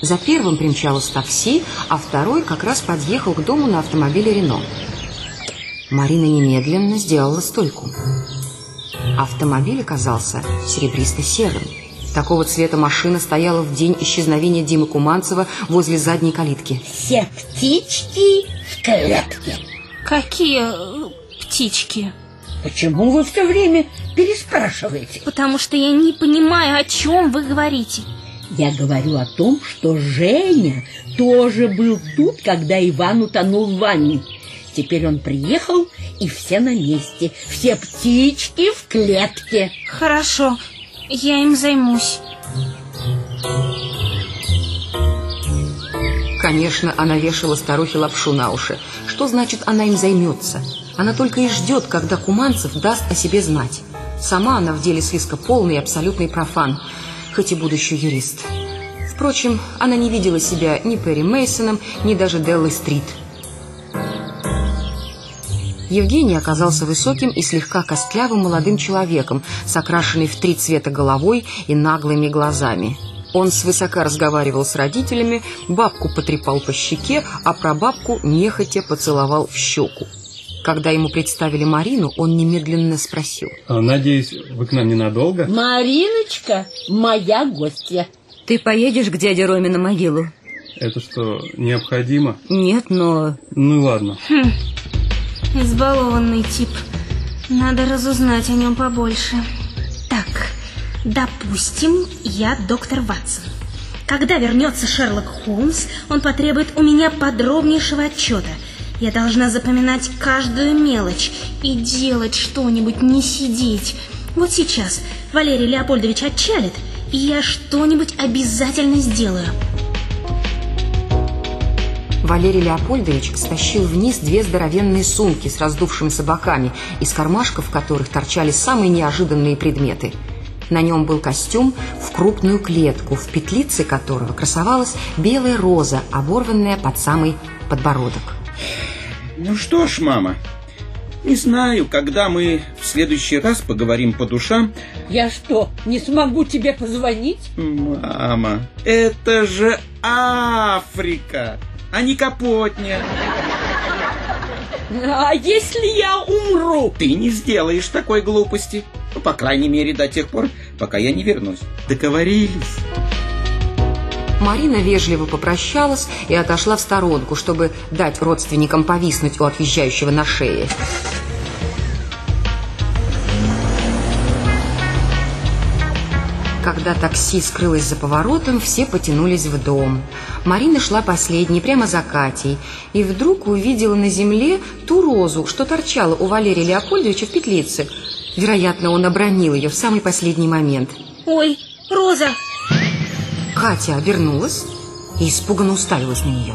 За первым примчалось такси, а второй как раз подъехал к дому на автомобиле «Рено». Марина немедленно сделала стойку. Автомобиль оказался серебристо-серым. Такого цвета машина стояла в день исчезновения Димы Куманцева возле задней калитки. Все птички в клетке. Какие э, птички? Почему вы все время переспрашиваете? Потому что я не понимаю, о чем вы говорите. Я говорю о том, что Женя тоже был тут, когда Иван утонул в ванне. Теперь он приехал, и все на месте. Все птички в клетке. Хорошо, я им займусь. Конечно, она вешала старухе лапшу на уши. Что значит, она им займется? Она только и ждет, когда Куманцев даст о себе знать. Сама она в деле сыска полный и абсолютный профан, хоть и будущий юрист. Впрочем, она не видела себя ни Перри Мейсоном, ни даже Деллой Стрит. Евгений оказался высоким и слегка костлявым молодым человеком с окрашенной в три цвета головой и наглыми глазами. Он свысока разговаривал с родителями, бабку потрепал по щеке, а прабабку нехотя поцеловал в щеку. Когда ему представили Марину, он немедленно спросил. А, Надеюсь, вы к нам ненадолго? Мариночка моя гостья. Ты поедешь к дяде Роме на могилу? Это что, необходимо? Нет, но... Ну ладно. Хм, избалованный тип. Надо разузнать о нем побольше. Так, допустим, я доктор Ватсон. Когда вернется Шерлок Холмс, он потребует у меня подробнейшего отчета. Я должна запоминать каждую мелочь и делать что-нибудь, не сидеть. Вот сейчас Валерий Леопольдович отчалит, и я что-нибудь обязательно сделаю. Валерий Леопольдович стащил вниз две здоровенные сумки с раздувшимися боками, из кармашков которых торчали самые неожиданные предметы. На нем был костюм в крупную клетку, в петлице которого красовалась белая роза, оборванная под самый подбородок. Ну что ж, мама, не знаю, когда мы в следующий раз поговорим по душам. Я что, не смогу тебе позвонить? Мама, это же Африка, а не Капотня. А если я умру? Ты не сделаешь такой глупости. Ну, по крайней мере, до тех пор, пока я не вернусь. Договорились? Марина вежливо попрощалась и отошла в сторонку, чтобы дать родственникам повиснуть у отъезжающего на шее. Когда такси скрылось за поворотом, все потянулись в дом. Марина шла последней, прямо за Катей, и вдруг увидела на земле ту розу, что торчала у Валерия Леопольдовича в петлице. Вероятно, он обронил ее в самый последний момент. Ой, Роза! Катя обернулась и испуганно уставилась на нее.